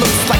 looks like